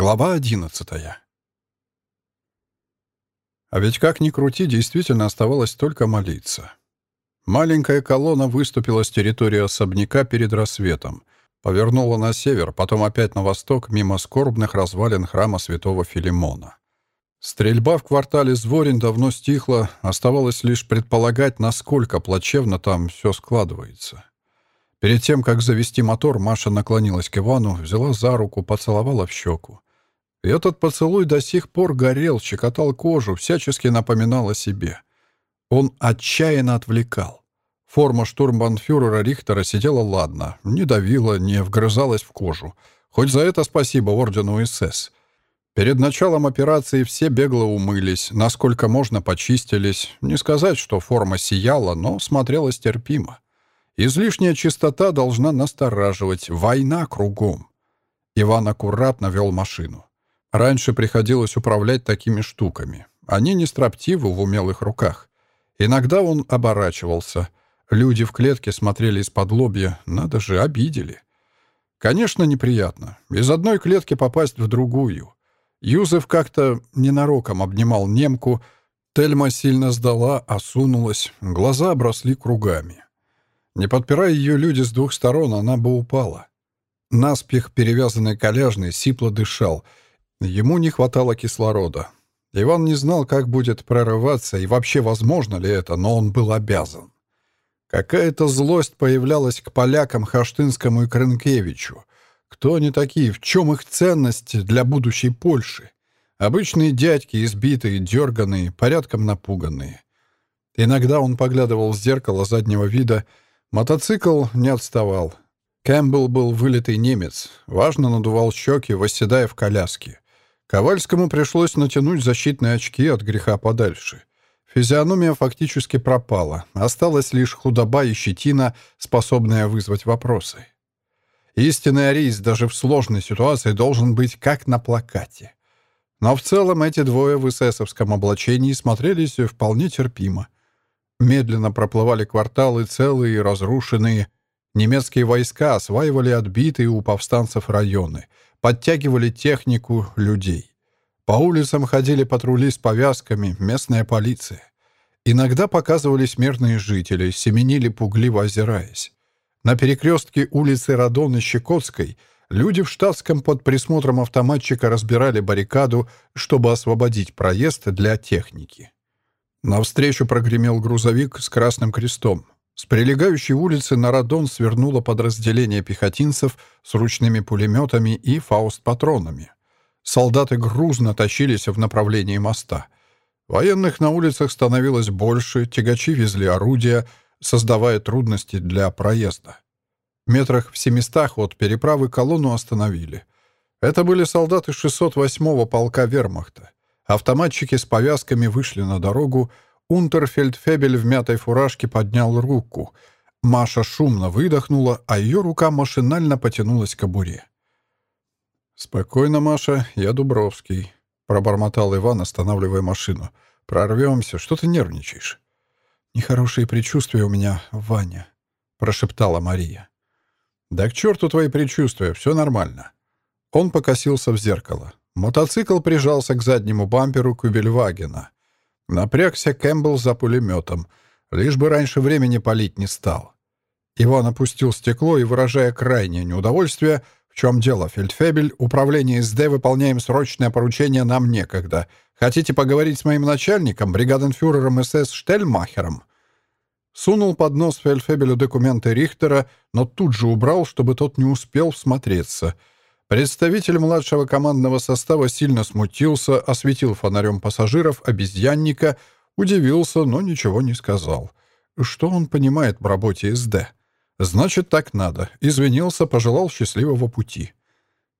Глава одиннадцатая. А ведь как ни крути, действительно оставалось только молиться. Маленькая колонна выступила с территории особняка перед рассветом, повернула на север, потом опять на восток, мимо скорбных развалин храма святого Филимона. Стрельба в квартале Зворин давно стихла, оставалось лишь предполагать, насколько плачевно там все складывается. Перед тем, как завести мотор, Маша наклонилась к Ивану, взяла за руку, поцеловала в щеку. Этот поцелуй до сих пор горел, щекотал кожу, всячески напоминал о себе. Он отчаянно отвлекал. Форма штурмбанфюрера Рихтера сидела ладно, не давила, не вгрызалась в кожу. Хоть за это спасибо ордену СС. Перед началом операции все бегло умылись, насколько можно почистились. Не сказать, что форма сияла, но смотрелась терпимо. Излишняя чистота должна настораживать. Война кругом. Иван аккуратно вел машину. Раньше приходилось управлять такими штуками. Они не строптивы в умелых руках. Иногда он оборачивался. Люди в клетке смотрели из-под лобья. Надо же, обидели. Конечно, неприятно. Из одной клетки попасть в другую. Юзеф как-то ненароком обнимал немку. Тельма сильно сдала, осунулась. Глаза обросли кругами. Не подпирая ее люди с двух сторон, она бы упала. Наспех перевязанный коляжный сипло дышал. Ему не хватало кислорода. Иван не знал, как будет прорываться и вообще возможно ли это, но он был обязан. Какая-то злость появлялась к полякам Хаштынскому и Крынкевичу. Кто они такие? В чем их ценность для будущей Польши? Обычные дядьки, избитые, дерганые, порядком напуганные. Иногда он поглядывал в зеркало заднего вида — Мотоцикл не отставал. Кэмпбелл был вылитый немец, важно надувал щеки, восседая в коляске. Ковальскому пришлось натянуть защитные очки от греха подальше. Физиономия фактически пропала, осталась лишь худоба и щетина, способная вызвать вопросы. Истинный арист даже в сложной ситуации должен быть как на плакате. Но в целом эти двое в эсэсовском облачении смотрелись вполне терпимо — Медленно проплывали кварталы целые и разрушенные. Немецкие войска осваивали отбитые у повстанцев районы, подтягивали технику людей. По улицам ходили патрули с повязками, местная полиция. Иногда показывались мирные жители, семенили пугливо озираясь. На перекрестке улицы Радон и Щекотской люди в штатском под присмотром автоматчика разбирали баррикаду, чтобы освободить проезд для техники. Навстречу прогремел грузовик с красным крестом. С прилегающей улицы на Радон свернуло подразделение пехотинцев с ручными пулеметами и фауст-патронами. Солдаты грузно тащились в направлении моста. Военных на улицах становилось больше, тягачи везли орудия, создавая трудности для проезда. Метрах в семистах от переправы колонну остановили. Это были солдаты 608-го полка вермахта. Автоматчики с повязками вышли на дорогу. Унтерфельдфебель в мятой фуражке поднял руку. Маша шумно выдохнула, а ее рука машинально потянулась к кобуре. «Спокойно, Маша, я Дубровский», — пробормотал Иван, останавливая машину. «Прорвемся, что ты нервничаешь?» «Нехорошие предчувствия у меня, Ваня», — прошептала Мария. «Да к черту твои предчувствия, все нормально». Он покосился в зеркало. Мотоцикл прижался к заднему бамперу Кубельвагена. Напрягся Кэмпбелл за пулеметом, лишь бы раньше времени палить не стал. Иван опустил стекло и, выражая крайнее неудовольствие, «В чем дело, Фельдфебель? Управление СД выполняем срочное поручение, нам некогда. Хотите поговорить с моим начальником, бригаденфюрером СС Штельмахером?» Сунул под нос Фельдфебелю документы Рихтера, но тут же убрал, чтобы тот не успел всмотреться — Представитель младшего командного состава сильно смутился, осветил фонарем пассажиров обезьянника, удивился, но ничего не сказал. Что он понимает в работе СД? Значит, так надо. Извинился, пожелал счастливого пути.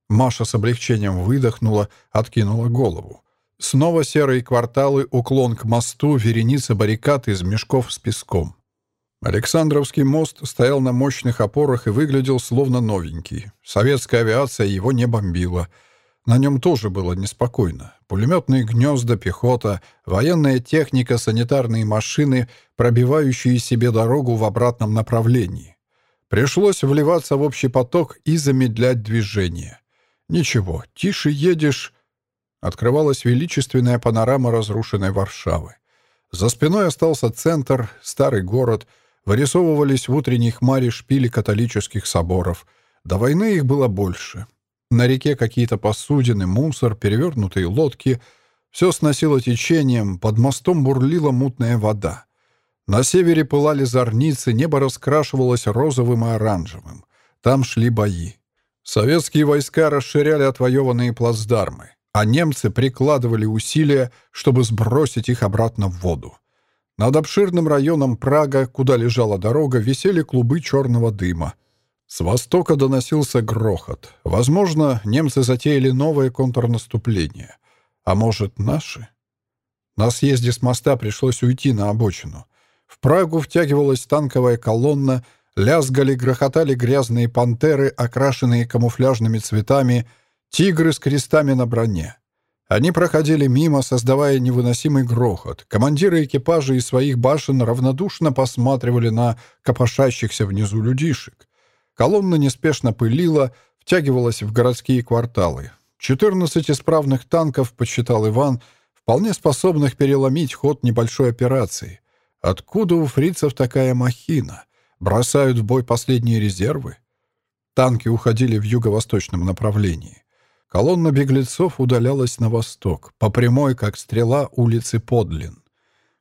Маша с облегчением выдохнула, откинула голову. Снова серые кварталы, уклон к мосту, вереница баррикад из мешков с песком. Александровский мост стоял на мощных опорах и выглядел словно новенький. Советская авиация его не бомбила. На нем тоже было неспокойно. Пулеметные гнезда, пехота, военная техника, санитарные машины, пробивающие себе дорогу в обратном направлении. Пришлось вливаться в общий поток и замедлять движение. Ничего, тише едешь. Открывалась величественная панорама разрушенной Варшавы. За спиной остался центр, старый город, вырисовывались в утренней хмаре шпили католических соборов. До войны их было больше. На реке какие-то посудины, мусор, перевернутые лодки. Все сносило течением, под мостом бурлила мутная вода. На севере пылали зорницы, небо раскрашивалось розовым и оранжевым. Там шли бои. Советские войска расширяли отвоеванные плацдармы, а немцы прикладывали усилия, чтобы сбросить их обратно в воду. Над обширным районом Прага, куда лежала дорога, висели клубы черного дыма. С востока доносился грохот. Возможно, немцы затеяли новое контрнаступление. А может, наши? На съезде с моста пришлось уйти на обочину. В Прагу втягивалась танковая колонна, лязгали, грохотали грязные пантеры, окрашенные камуфляжными цветами, тигры с крестами на броне. Они проходили мимо, создавая невыносимый грохот. Командиры экипажа из своих башен равнодушно посматривали на копошащихся внизу людишек. Колонна неспешно пылила, втягивалась в городские кварталы. 14 исправных танков, подсчитал Иван, вполне способных переломить ход небольшой операции — Откуда у фрицев такая махина? Бросают в бой последние резервы? Танки уходили в юго-восточном направлении. Колонна беглецов удалялась на восток, по прямой, как стрела, улицы Подлин.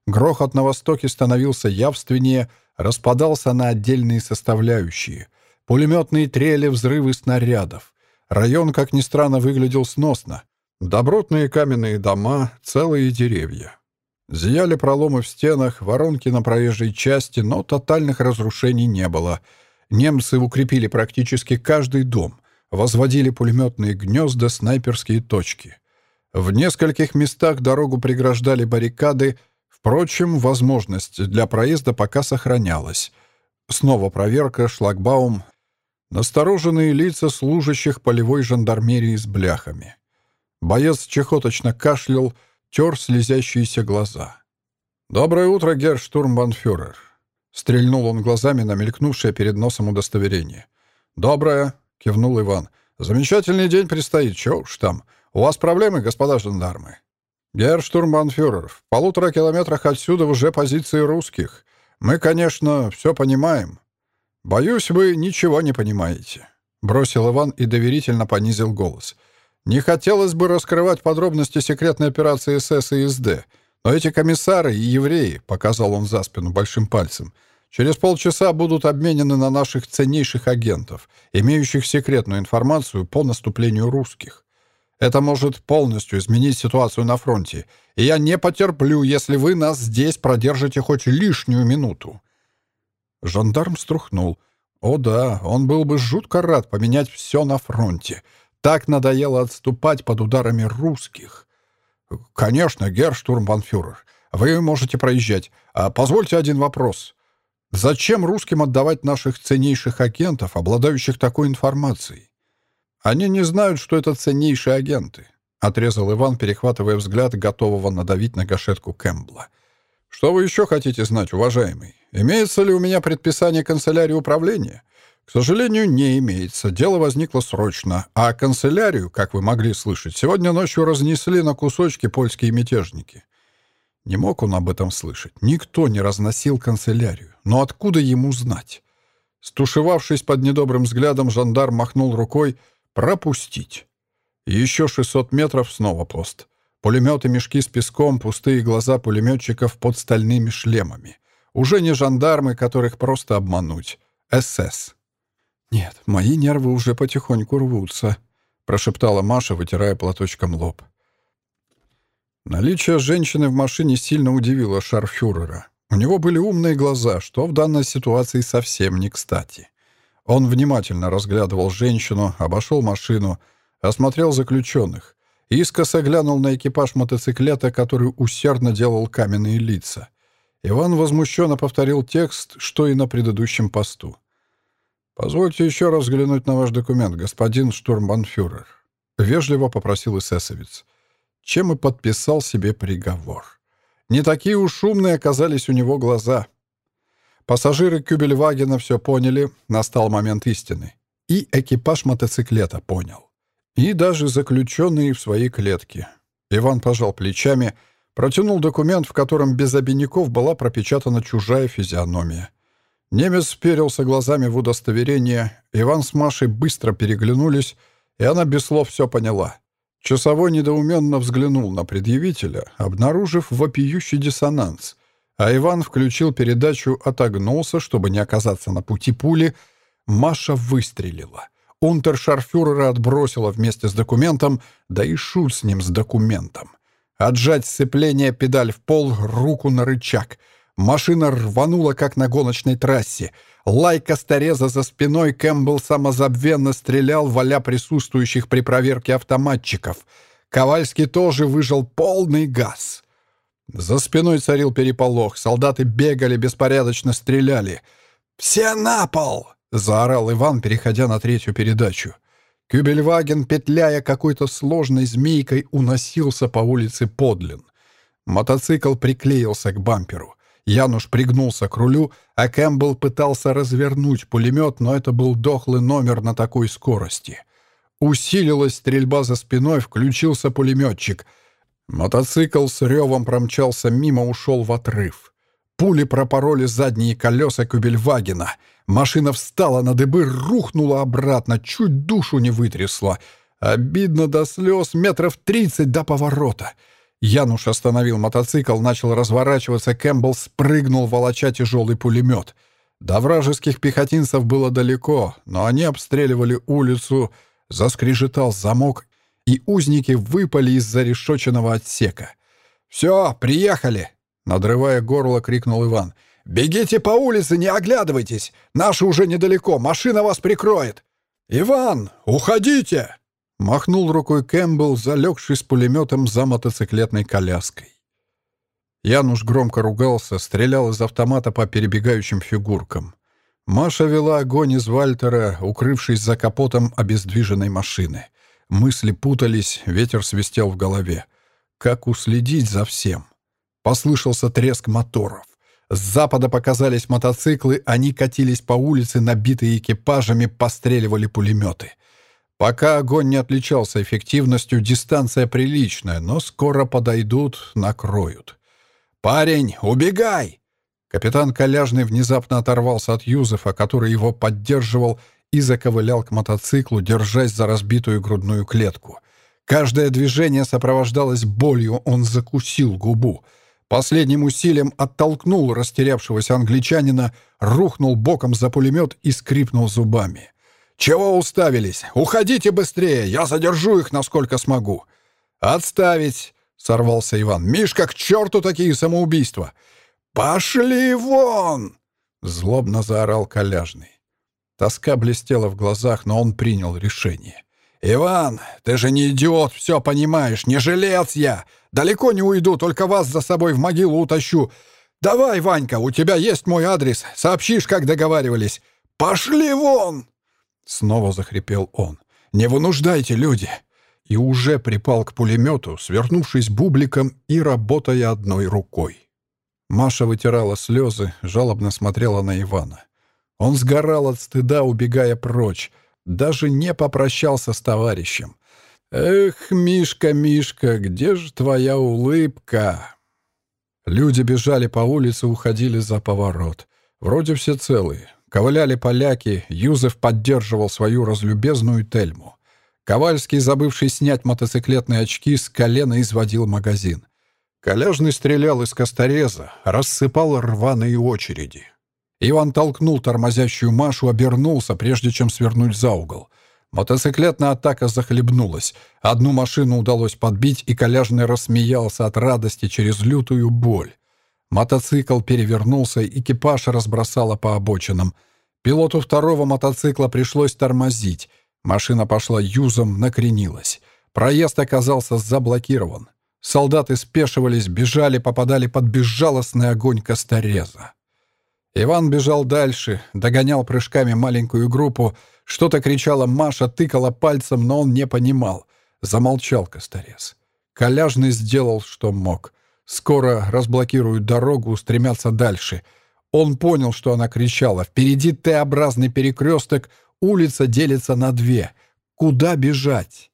Грохот на востоке становился явственнее, распадался на отдельные составляющие. Пулеметные трели, взрывы снарядов. Район, как ни странно, выглядел сносно. Добротные каменные дома, целые деревья. Зияли проломы в стенах, воронки на проезжей части, но тотальных разрушений не было. Немцы укрепили практически каждый дом, возводили пулеметные гнезда, снайперские точки. В нескольких местах дорогу преграждали баррикады, впрочем, возможность для проезда пока сохранялась. Снова проверка, шлагбаум, настороженные лица служащих полевой жандармерии с бляхами. Боец чехоточно кашлял, тер слезящиеся глаза. «Доброе утро, герштурмбанфюрер!» Стрельнул он глазами на мелькнувшее перед носом удостоверение. «Доброе!» — кивнул Иван. «Замечательный день предстоит, чё уж там. У вас проблемы, господа жандармы?» «Герштурмбанфюрер, в полутора километрах отсюда уже позиции русских. Мы, конечно, все понимаем. Боюсь, вы ничего не понимаете», — бросил Иван и доверительно понизил голос. — не хотелось бы раскрывать подробности секретной операции СС и СД, но эти комиссары и евреи, показал он за спину большим пальцем, через полчаса будут обменены на наших ценнейших агентов, имеющих секретную информацию по наступлению русских. Это может полностью изменить ситуацию на фронте, и я не потерплю, если вы нас здесь продержите хоть лишнюю минуту». Жандарм струхнул. О да, он был бы жутко рад поменять все на фронте — так надоело отступать под ударами русских. «Конечно, герштурмбанфюрер, вы можете проезжать. А позвольте один вопрос. Зачем русским отдавать наших ценнейших агентов, обладающих такой информацией? Они не знают, что это ценнейшие агенты», — отрезал Иван, перехватывая взгляд, готового надавить на гашетку Кэмпбелла. «Что вы еще хотите знать, уважаемый? Имеется ли у меня предписание канцелярии управления? К сожалению, не имеется. Дело возникло срочно. А канцелярию, как вы могли слышать, сегодня ночью разнесли на кусочки польские мятежники. Не мог он об этом слышать. Никто не разносил канцелярию. Но откуда ему знать? Стушевавшись под недобрым взглядом, жандарм махнул рукой «пропустить». Еще 600 метров снова пост. Пулеметы, мешки с песком, пустые глаза пулеметчиков под стальными шлемами. Уже не жандармы, которых просто обмануть. СС. «Нет, мои нервы уже потихоньку рвутся», — прошептала Маша, вытирая платочком лоб. Наличие женщины в машине сильно удивило шарфюрера. У него были умные глаза, что в данной ситуации совсем не кстати. Он внимательно разглядывал женщину, обошел машину, осмотрел заключенных, искоса глянул на экипаж мотоциклета, который усердно делал каменные лица. Иван возмущенно повторил текст, что и на предыдущем посту. «Позвольте еще раз взглянуть на ваш документ, господин штурмбанфюрер», — вежливо попросил эсэсовец, чем и подписал себе приговор. Не такие уж шумные оказались у него глаза. Пассажиры Кюбельвагена все поняли, настал момент истины. И экипаж мотоциклета понял. и даже заключенные в своей клетке. Иван пожал плечами, протянул документ, в котором без обиняков была пропечатана чужая физиономия. Немец вперился глазами в удостоверение, Иван с Машей быстро переглянулись, и она без слов все поняла. Часовой недоуменно взглянул на предъявителя, обнаружив вопиющий диссонанс. А Иван включил передачу, отогнулся, чтобы не оказаться на пути пули. Маша выстрелила. Унтершарфюрера отбросила вместе с документом, да и шут с ним с документом. Отжать сцепление, педаль в пол, руку на рычаг. Машина рванула, как на гоночной трассе. Лайка стареза за спиной Кэмпбелл самозабвенно стрелял, валя присутствующих при проверке автоматчиков. Ковальский тоже выжил полный газ. За спиной царил переполох, солдаты бегали, беспорядочно стреляли. «Все на пол!» — заорал Иван, переходя на третью передачу. Кюбельваген, петляя какой-то сложной змейкой, уносился по улице Подлин. Мотоцикл приклеился к бамперу. Януш пригнулся к рулю, а Кэмпбелл пытался развернуть пулемет, но это был дохлый номер на такой скорости. Усилилась стрельба за спиной, включился пулеметчик — Мотоцикл с ревом промчался мимо, ушел в отрыв. Пули пропороли задние колеса Кюбельвагена. Машина встала на дыбы, рухнула обратно, чуть душу не вытрясла. Обидно до слез, метров тридцать до поворота. Януш остановил мотоцикл, начал разворачиваться, Кэмпбелл спрыгнул, волоча тяжелый пулемет. До вражеских пехотинцев было далеко, но они обстреливали улицу. Заскрежетал замок, и узники выпали из за зарешоченного отсека. «Все, приехали!» — надрывая горло, крикнул Иван. «Бегите по улице, не оглядывайтесь! Наши уже недалеко, машина вас прикроет!» «Иван, уходите!» — махнул рукой Кэмпбелл, залегший с пулеметом за мотоциклетной коляской. Януш громко ругался, стрелял из автомата по перебегающим фигуркам. Маша вела огонь из Вальтера, укрывшись за капотом обездвиженной машины — Мысли путались, ветер свистел в голове. Как уследить за всем? Послышался треск моторов. С запада показались мотоциклы, они катились по улице, набитые экипажами, постреливали пулеметы. Пока огонь не отличался эффективностью, дистанция приличная, но скоро подойдут, накроют. «Парень, убегай!» Капитан Коляжный внезапно оторвался от Юзефа, который его поддерживал, и заковылял к мотоциклу, держась за разбитую грудную клетку. Каждое движение сопровождалось болью, он закусил губу. Последним усилием оттолкнул растерявшегося англичанина, рухнул боком за пулемет и скрипнул зубами. «Чего уставились? Уходите быстрее! Я задержу их, насколько смогу!» «Отставить!» — сорвался Иван. «Мишка, к черту такие самоубийства!» «Пошли вон!» — злобно заорал Коляжный. Тоска блестела в глазах, но он принял решение. «Иван, ты же не идиот, все понимаешь, не жилец я! Далеко не уйду, только вас за собой в могилу утащу. Давай, Ванька, у тебя есть мой адрес, сообщишь, как договаривались. Пошли вон!» Снова захрипел он. «Не вынуждайте, люди!» И уже припал к пулемету, свернувшись бубликом и работая одной рукой. Маша вытирала слезы, жалобно смотрела на Ивана. Он сгорал от стыда, убегая прочь. Даже не попрощался с товарищем. «Эх, Мишка, Мишка, где же твоя улыбка?» Люди бежали по улице, уходили за поворот. Вроде все целые. Ковыляли поляки, Юзеф поддерживал свою разлюбезную Тельму. Ковальский, забывший снять мотоциклетные очки, с колена изводил магазин. Коляжный стрелял из костореза, рассыпал рваные очереди. Иван толкнул тормозящую Машу, обернулся, прежде чем свернуть за угол. Мотоциклетная атака захлебнулась. Одну машину удалось подбить, и Коляжный рассмеялся от радости через лютую боль. Мотоцикл перевернулся, экипаж разбросало по обочинам. Пилоту второго мотоцикла пришлось тормозить. Машина пошла юзом, накренилась. Проезд оказался заблокирован. Солдаты спешивались, бежали, попадали под безжалостный огонь костореза. Иван бежал дальше, догонял прыжками маленькую группу. Что-то кричала Маша, тыкала пальцем, но он не понимал. Замолчал Косторез. Коляжный сделал, что мог. Скоро разблокируют дорогу, устремятся дальше. Он понял, что она кричала. Впереди Т-образный перекресток, улица делится на две. Куда бежать?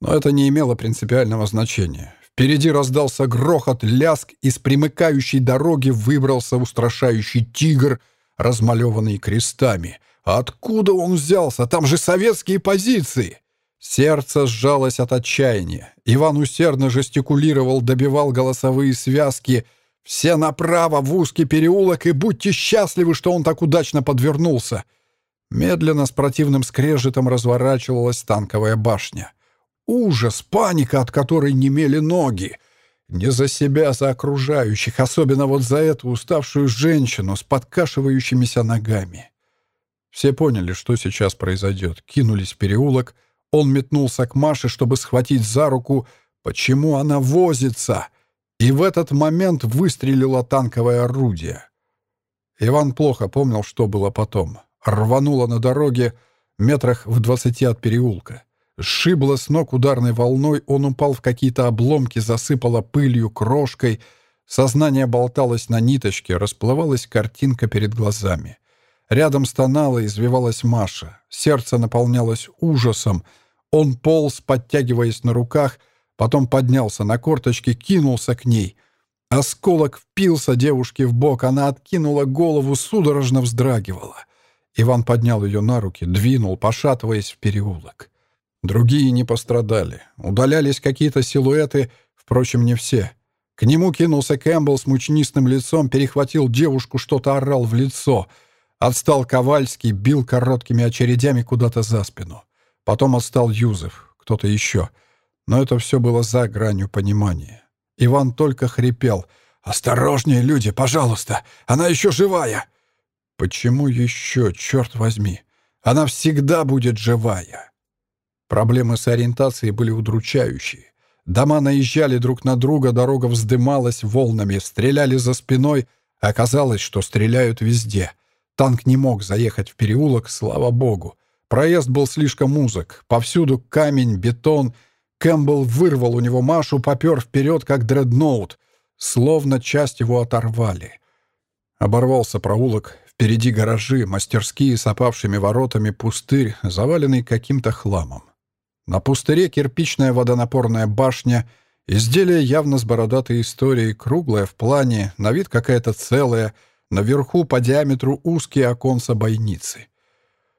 Но это не имело принципиального значения. Впереди раздался грохот, ляск, из примыкающей дороги выбрался устрашающий тигр, размалеванный крестами. Откуда он взялся? Там же советские позиции! Сердце сжалось от отчаяния. Иван усердно жестикулировал, добивал голосовые связки. «Все направо, в узкий переулок, и будьте счастливы, что он так удачно подвернулся!» Медленно, с противным скрежетом разворачивалась танковая башня. Ужас, паника, от которой немели ноги. Не за себя, а за окружающих, особенно вот за эту уставшую женщину с подкашивающимися ногами. Все поняли, что сейчас произойдет. Кинулись в переулок — он метнулся к Маше, чтобы схватить за руку. Почему она возится? И в этот момент выстрелило танковое орудие. Иван плохо помнил, что было потом. Рвануло на дороге метрах в двадцати от переулка. Сшибло с ног ударной волной, он упал в какие-то обломки, засыпало пылью, крошкой. Сознание болталось на ниточке, расплывалась картинка перед глазами. Рядом стонала и извивалась Маша. Сердце наполнялось ужасом. Он полз, подтягиваясь на руках, потом поднялся на корточки, кинулся к ней. Осколок впился девушке в бок, она откинула голову, судорожно вздрагивала. Иван поднял ее на руки, двинул, пошатываясь в переулок. Другие не пострадали. Удалялись какие-то силуэты, впрочем, не все. К нему кинулся Кэмпбелл с мучнистым лицом, перехватил девушку, что-то орал в лицо — Отстал Ковальский, бил короткими очередями куда-то за спину. Потом отстал Юзеф, кто-то еще. Но это все было за гранью понимания. Иван только хрипел. «Осторожнее, люди, пожалуйста! Она еще живая!» «Почему еще, черт возьми? Она всегда будет живая!» Проблемы с ориентацией были удручающие. Дома наезжали друг на друга, дорога вздымалась волнами, стреляли за спиной. Оказалось, что стреляют везде — Танк не мог заехать в переулок, слава богу. Проезд был слишком узок. Повсюду камень, бетон. Кэмпбелл вырвал у него Машу, попер вперед, как дредноут. Словно часть его оторвали. Оборвался проулок. Впереди гаражи, мастерские с опавшими воротами, пустырь, заваленный каким-то хламом. На пустыре кирпичная водонапорная башня, изделие явно с бородатой историей, круглое в плане, на вид какая-то целая — Наверху по диаметру узкие оконца бойницы.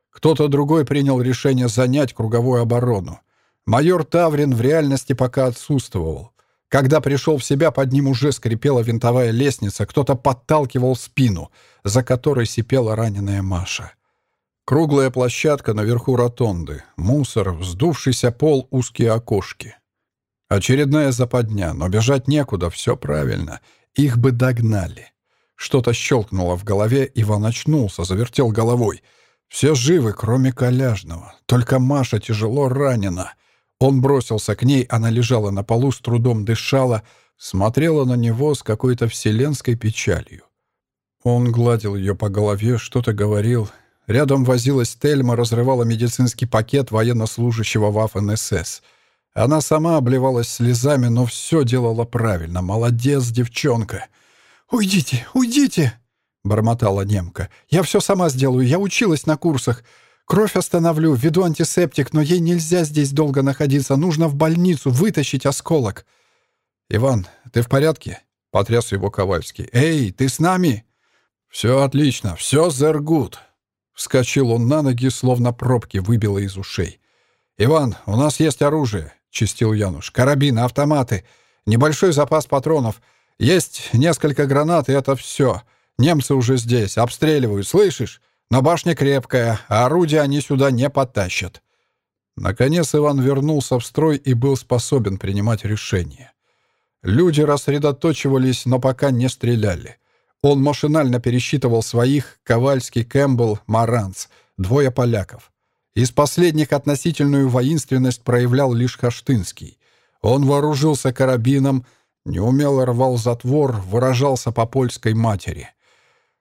Кто-то другой принял решение занять круговую оборону. Майор Таврин в реальности пока отсутствовал. Когда пришел в себя, под ним уже скрипела винтовая лестница, кто-то подталкивал спину, за которой сипела раненая Маша. Круглая площадка наверху ротонды, мусор, вздувшийся пол, узкие окошки. Очередная западня, но бежать некуда, все правильно. Их бы догнали. Что-то щелкнуло в голове, Иван очнулся, завертел головой. Все живы, кроме Коляжного. Только Маша тяжело ранена. Он бросился к ней, она лежала на полу, с трудом дышала, смотрела на него с какой-то вселенской печалью. Он гладил ее по голове, что-то говорил. Рядом возилась Тельма, разрывала медицинский пакет военнослужащего Вафен-СС. Она сама обливалась слезами, но все делала правильно. Молодец, девчонка. «Уйдите, уйдите!» — бормотала немка. «Я все сама сделаю, я училась на курсах. Кровь остановлю, введу антисептик, но ей нельзя здесь долго находиться. Нужно в больницу вытащить осколок». «Иван, ты в порядке?» — потряс его Ковальский. «Эй, ты с нами?» «Все отлично, все зергут!» Вскочил он на ноги, словно пробки выбило из ушей. «Иван, у нас есть оружие», — чистил Януш. «Карабины, автоматы, небольшой запас патронов». Есть несколько гранат, и это все. Немцы уже здесь, обстреливают, слышишь? Но башня крепкая, а орудия они сюда не потащат». Наконец Иван вернулся в строй и был способен принимать решения. Люди рассредоточивались, но пока не стреляли. Он машинально пересчитывал своих, Ковальский, Кэмпбелл, Маранц, двое поляков. Из последних относительную воинственность проявлял лишь Хаштынский. Он вооружился карабином, Неумело рвал затвор, выражался по польской матери.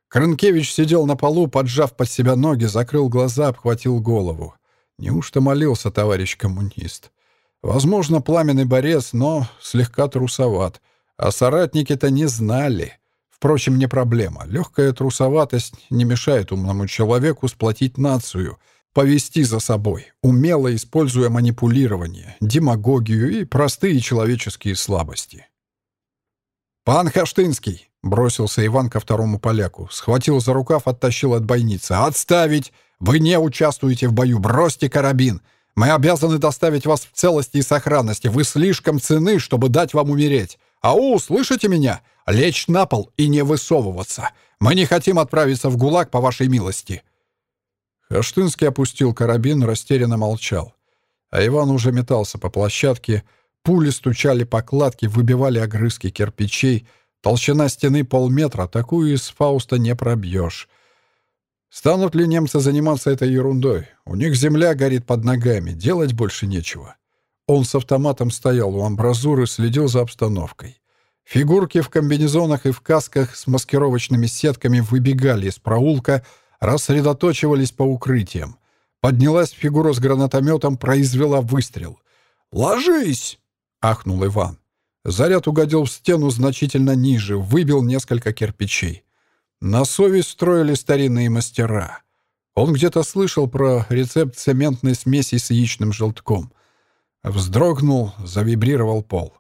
Крынкевич сидел на полу, поджав под себя ноги, закрыл глаза, обхватил голову. Неужто молился товарищ коммунист? Возможно, пламенный борец, но слегка трусоват. А соратники-то не знали. Впрочем, не проблема. Легкая трусоватость не мешает умному человеку сплотить нацию. повести за собой, умело используя манипулирование, демагогию и простые человеческие слабости. «Пан Хаштынский!» — бросился Иван ко второму поляку. Схватил за рукав, оттащил от бойницы. «Отставить! Вы не участвуете в бою! Бросьте карабин! Мы обязаны доставить вас в целости и сохранности. Вы слишком цены, чтобы дать вам умереть. Ау, слышите меня? Лечь на пол и не высовываться. Мы не хотим отправиться в ГУЛАГ по вашей милости». Хаштынский опустил карабин, растерянно молчал. А Иван уже метался по площадке. Пули стучали по кладке, выбивали огрызки кирпичей. Толщина стены полметра, такую из Фауста не пробьешь. Станут ли немцы заниматься этой ерундой? У них земля горит под ногами, делать больше нечего. Он с автоматом стоял у амбразуры, следил за обстановкой. Фигурки в комбинезонах и в касках с маскировочными сетками выбегали из проулка, рассредоточивались по укрытиям. Поднялась фигура с гранатометом, произвела выстрел. «Ложись!» — ахнул Иван. Заряд угодил в стену значительно ниже, выбил несколько кирпичей. На совесть строили старинные мастера. Он где-то слышал про рецепт цементной смеси с яичным желтком. Вздрогнул, завибрировал пол.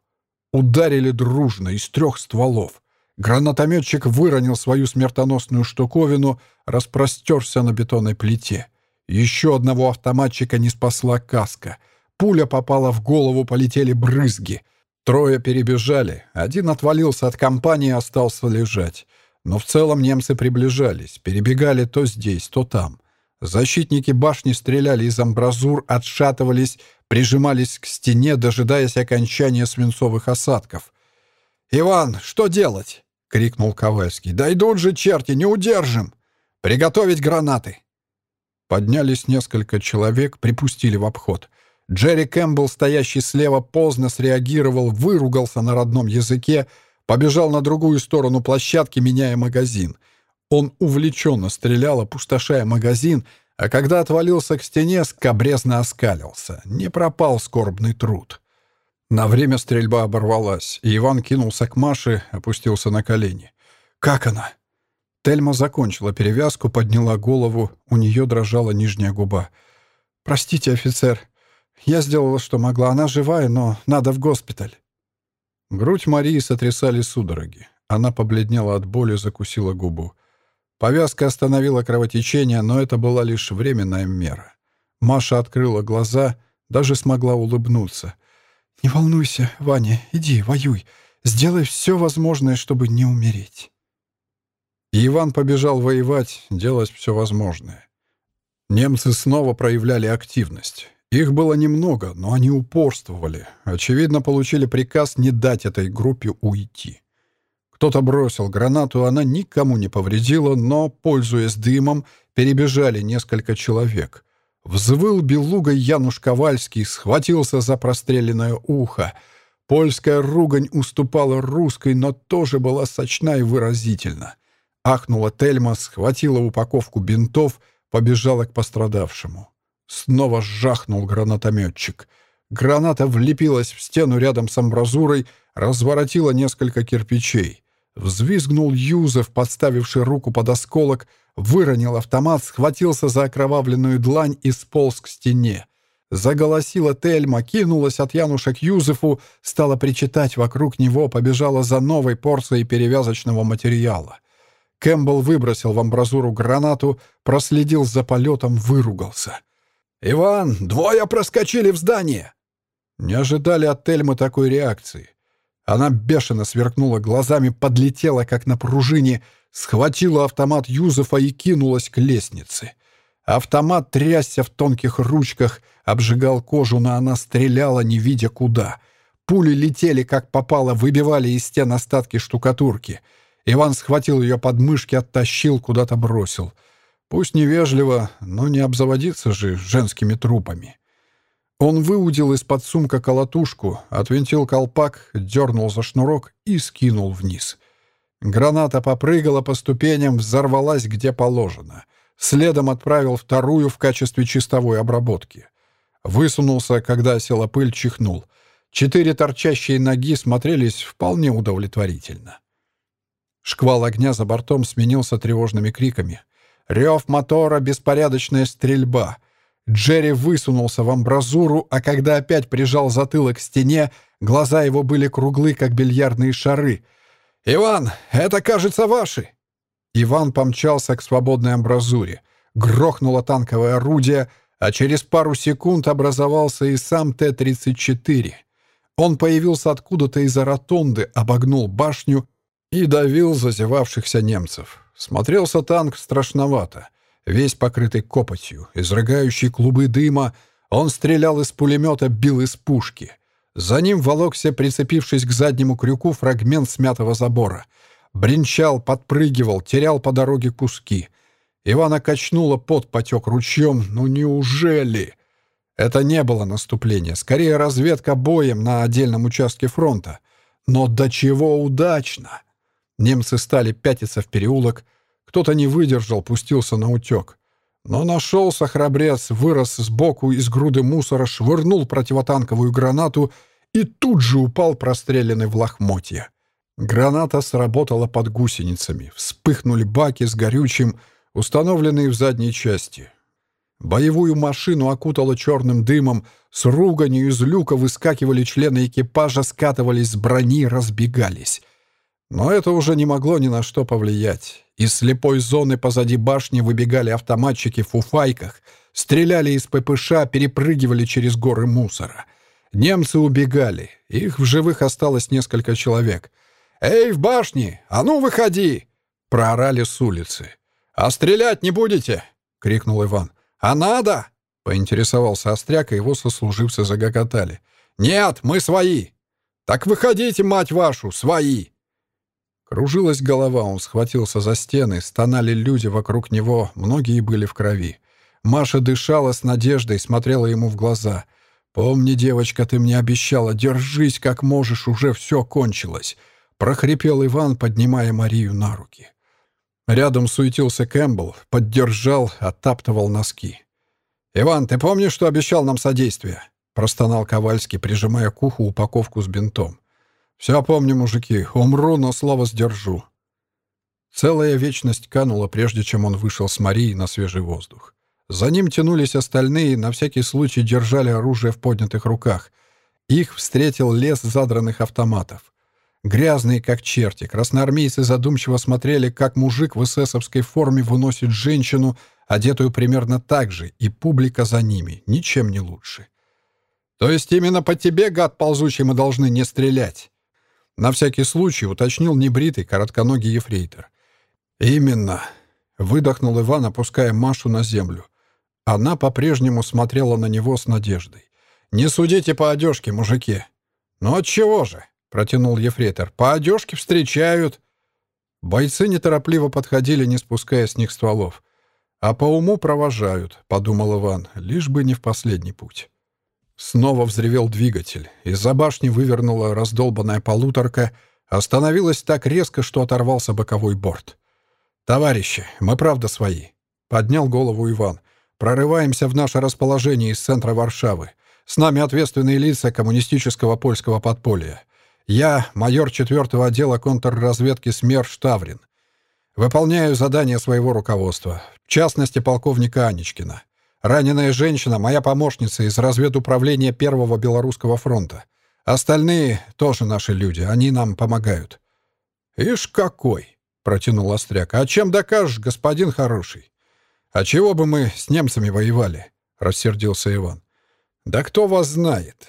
Ударили дружно из трех стволов. Гранатометчик выронил свою смертоносную штуковину, распростерся на бетонной плите. Еще одного автоматчика не спасла каска. Пуля попала в голову, полетели брызги. Трое перебежали. Один отвалился от компании и остался лежать. Но в целом немцы приближались, перебегали то здесь, то там. Защитники башни стреляли из амбразур, отшатывались, прижимались к стене, дожидаясь окончания свинцовых осадков. «Иван, что делать?» — крикнул Ковальский. «Да идут же черти, не удержим! Приготовить гранаты!» Поднялись несколько человек, припустили в обход. Джерри Кэмпбелл, стоящий слева, поздно среагировал, выругался на родном языке, Побежал на другую сторону площадки, меняя магазин. Он увлеченно стрелял, опустошая магазин, а когда отвалился к стене, скобрезно оскалился. Не пропал скорбный труд. На время стрельба оборвалась, и Иван кинулся к Маше, опустился на колени. «Как она?» Тельма закончила перевязку, подняла голову, у нее дрожала нижняя губа. «Простите, офицер, я сделала, что могла. Она живая, но надо в госпиталь». Грудь Марии сотрясали судороги. Она побледнела от боли, закусила губу. Повязка остановила кровотечение, но это была лишь временная мера. Маша открыла глаза, даже смогла улыбнуться. «Не волнуйся, Ваня, иди, воюй. Сделай все возможное, чтобы не умереть». И Иван побежал воевать, делать все возможное. Немцы снова проявляли активность. Их было немного, но они упорствовали. Очевидно, получили приказ не дать этой группе уйти. Кто-то бросил гранату, она никому не повредила, но, пользуясь дымом, перебежали несколько человек. Взвыл белугой Януш Ковальский, схватился за простреленное ухо. Польская ругань уступала русской, но тоже была сочна и выразительна. Ахнула Тельма, схватила упаковку бинтов, побежала к пострадавшему. Снова жахнул гранатометчик. Граната влепилась в стену рядом с амбразурой, разворотила несколько кирпичей. Взвизгнул Юзеф, подставивший руку под осколок, выронил автомат, схватился за окровавленную длань и сполз к стене. Заголосила Тельма, кинулась от Януша к Юзефу, стала причитать вокруг него, побежала за новой порцией перевязочного материала. Кэмпбелл выбросил в амбразуру гранату, проследил за полетом, выругался. «Иван, двое проскочили в здание!» Не ожидали от Тельмы такой реакции. Она бешено сверкнула глазами, подлетела, как на пружине, схватила автомат Юзефа и кинулась к лестнице. Автомат трясся в тонких ручках, обжигал кожу, но она стреляла, не видя куда. Пули летели, как попало, выбивали из стен остатки штукатурки. Иван схватил ее под мышки, оттащил, куда-то бросил — Пусть невежливо, но не обзаводиться же женскими трупами. Он выудил из-под сумка колотушку, отвинтил колпак, дернул за шнурок и скинул вниз. Граната попрыгала по ступеням, взорвалась где положено. Следом отправил вторую в качестве чистовой обработки. Высунулся, когда села пыль, чихнул. Четыре торчащие ноги смотрелись вполне удовлетворительно. Шквал огня за бортом сменился тревожными криками — Рев мотора, беспорядочная стрельба. Джерри высунулся в амбразуру, а когда опять прижал затылок к стене, глаза его были круглы, как бильярдные шары. «Иван, это, кажется, ваши!» Иван помчался к свободной амбразуре. Грохнуло танковое орудие, а через пару секунд образовался и сам Т-34. Он появился откуда-то из-за ротонды, обогнул башню и давил зазевавшихся немцев. Смотрелся танк страшновато. Весь покрытый копотью, изрыгающий клубы дыма, он стрелял из пулемета, бил из пушки. За ним волокся, прицепившись к заднему крюку, фрагмент смятого забора. Бринчал, подпрыгивал, терял по дороге куски. Ивана качнуло, под потек ручьем. «Ну неужели?» Это не было наступление, скорее разведка боем на отдельном участке фронта. Но до чего удачно! Немцы стали пятиться в переулок, кто-то не выдержал, пустился на утек. Но нашелся храбрец, вырос сбоку из груды мусора, швырнул противотанковую гранату и тут же упал простреленный в лохмотья. Граната сработала под гусеницами. Вспыхнули баки с горючим, установленные в задней части. Боевую машину окутало черным дымом, с руганью из люка выскакивали члены экипажа, скатывались с брони, разбегались. Но это уже не могло ни на что повлиять. Из слепой зоны позади башни выбегали автоматчики в фуфайках, стреляли из ППШ, перепрыгивали через горы мусора. Немцы убегали. Их в живых осталось несколько человек. «Эй, в башне! А ну, выходи!» — проорали с улицы. «А стрелять не будете?» — крикнул Иван. «А надо?» — поинтересовался Остряк, и его сослуживцы загоготали. «Нет, мы свои!» «Так выходите, мать вашу, свои!» Кружилась голова, он схватился за стены, стонали люди вокруг него, многие были в крови. Маша дышала с надеждой, смотрела ему в глаза. «Помни, девочка, ты мне обещала, держись как можешь, уже все кончилось», — прохрипел Иван, поднимая Марию на руки. Рядом суетился Кэмпбелл, поддержал, оттаптывал носки. «Иван, ты помнишь, что обещал нам содействие?» — простонал Ковальский, прижимая к уху упаковку с бинтом. «Все помню, мужики. Умру, но слово сдержу». Целая вечность канула, прежде чем он вышел с Марией на свежий воздух. За ним тянулись остальные, на всякий случай держали оружие в поднятых руках. Их встретил лес задранных автоматов. Грязные, как черти, красноармейцы задумчиво смотрели, как мужик в эсэсовской форме выносит женщину, одетую примерно так же, и публика за ними, ничем не лучше. «То есть именно по тебе, гад ползучий, мы должны не стрелять?» На всякий случай уточнил небритый, коротконогий ефрейтор. «Именно!» — выдохнул Иван, опуская Машу на землю. Она по-прежнему смотрела на него с надеждой. «Не судите по одежке, мужики!» «Ну отчего же?» — протянул ефрейтор. «По одежке встречают!» Бойцы неторопливо подходили, не спуская с них стволов. «А по уму провожают», — подумал Иван, — «лишь бы не в последний путь». Снова взревел двигатель. Из-за башни вывернула раздолбанная полуторка, остановилась так резко, что оторвался боковой борт. «Товарищи, мы правда свои», — поднял голову Иван. «Прорываемся в наше расположение из центра Варшавы. С нами ответственные лица коммунистического польского подполья. Я, майор 4-го отдела контрразведки СМЕРШ Таврин. Выполняю задания своего руководства, в частности, полковника Анечкина. Раненая женщина — моя помощница из разведуправления Первого Белорусского фронта. Остальные тоже наши люди, они нам помогают». «Ишь какой!» — протянул Остряк. «А чем докажешь, господин хороший?» «А чего бы мы с немцами воевали?» — рассердился Иван. «Да кто вас знает?»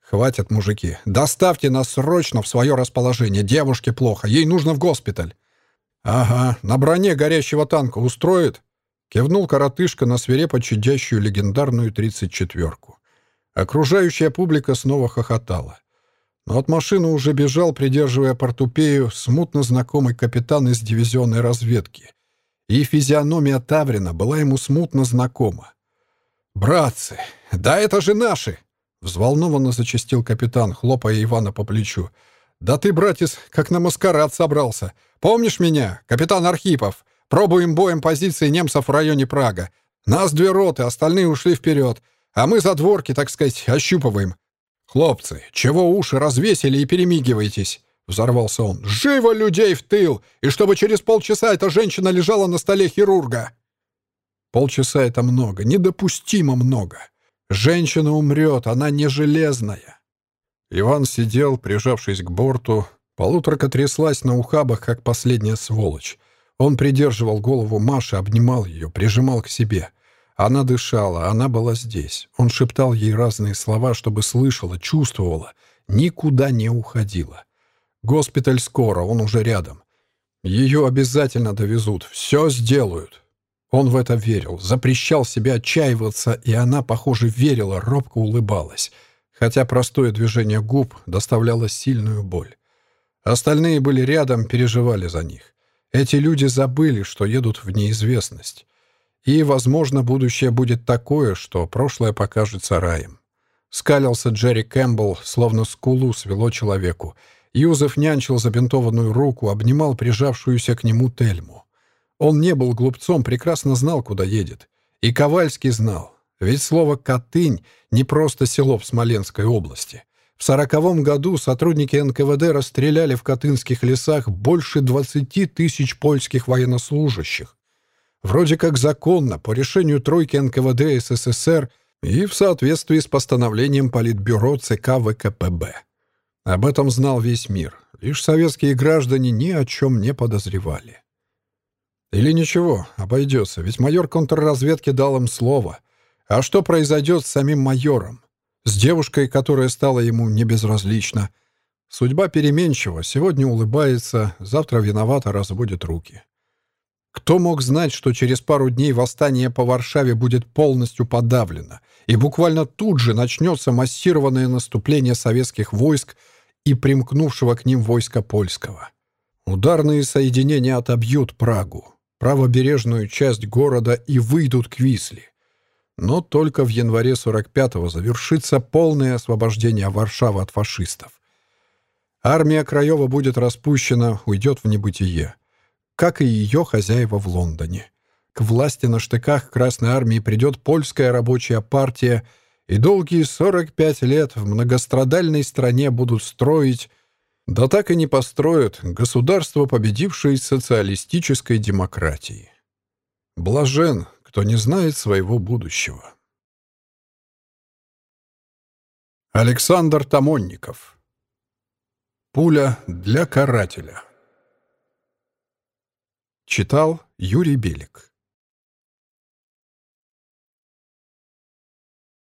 «Хватит, мужики. Доставьте нас срочно в свое расположение. Девушке плохо. Ей нужно в госпиталь». «Ага, на броне горящего танка устроит?» Кивнул коротышка на свирепо чадящую легендарную тридцать четверку. Окружающая публика снова хохотала. Но от машины уже бежал, придерживая портупею, смутно знакомый капитан из дивизионной разведки. И физиономия Таврина была ему смутно знакома. «Братцы, да это же наши!» Взволнованно зачастил капитан, хлопая Ивана по плечу. «Да ты, братец, как на маскарад собрался. Помнишь меня, капитан Архипов? Пробуем боем позиции немцев в районе Прага. Нас две роты, остальные ушли вперед. А мы за дворки, так сказать, ощупываем. «Хлопцы, чего уши развесили и перемигиваетесь?» — взорвался он. «Живо людей в тыл! И чтобы через полчаса эта женщина лежала на столе хирурга!» Полчаса — это много, недопустимо много. Женщина умрет, она не железная. Иван сидел, прижавшись к борту. Полуторка тряслась на ухабах, как последняя сволочь. Он придерживал голову Маши, обнимал ее, прижимал к себе. Она дышала, она была здесь. Он шептал ей разные слова, чтобы слышала, чувствовала. Никуда не уходила. Госпиталь скоро, он уже рядом. Ее обязательно довезут, все сделают. Он в это верил, запрещал себе отчаиваться, и она, похоже, верила, робко улыбалась, хотя простое движение губ доставляло сильную боль. Остальные были рядом, переживали за них. Эти люди забыли, что едут в неизвестность. И, возможно, будущее будет такое, что прошлое покажется раем. Скалился Джерри Кэмпбелл, словно скулу свело человеку. Юзеф нянчил забинтованную руку, обнимал прижавшуюся к нему Тельму. Он не был глупцом, прекрасно знал, куда едет. И Ковальский знал. Ведь слово «Катынь» — не просто село в Смоленской области. В сороковом году сотрудники НКВД расстреляли в Катынских лесах больше 20 тысяч польских военнослужащих. Вроде как законно, по решению тройки НКВД СССР и в соответствии с постановлением Политбюро ЦК ВКПБ. Об этом знал весь мир. Лишь советские граждане ни о чем не подозревали. Или ничего, обойдется, ведь майор контрразведки дал им слово. А что произойдет с самим майором? С девушкой, которая стала ему небезразлична. Судьба переменчива, сегодня улыбается, завтра виновата, разводит руки. Кто мог знать, что через пару дней восстание по Варшаве будет полностью подавлено, и буквально тут же начнется массированное наступление советских войск и примкнувшего к ним войска польского. Ударные соединения отобьют Прагу, правобережную часть города и выйдут к Висле. Но только в январе 45-го завершится полное освобождение Варшавы от фашистов. Армия Краева будет распущена, уйдет в небытие. Как и ее хозяева в Лондоне. К власти на штыках Красной Армии придет польская рабочая партия, и долгие 45 лет в многострадальной стране будут строить, да так и не построят, государство, победившее социалистической демократии. Блажен, кто не знает своего будущего. Александр Тамонников. Пуля для карателя. Читал Юрий Белик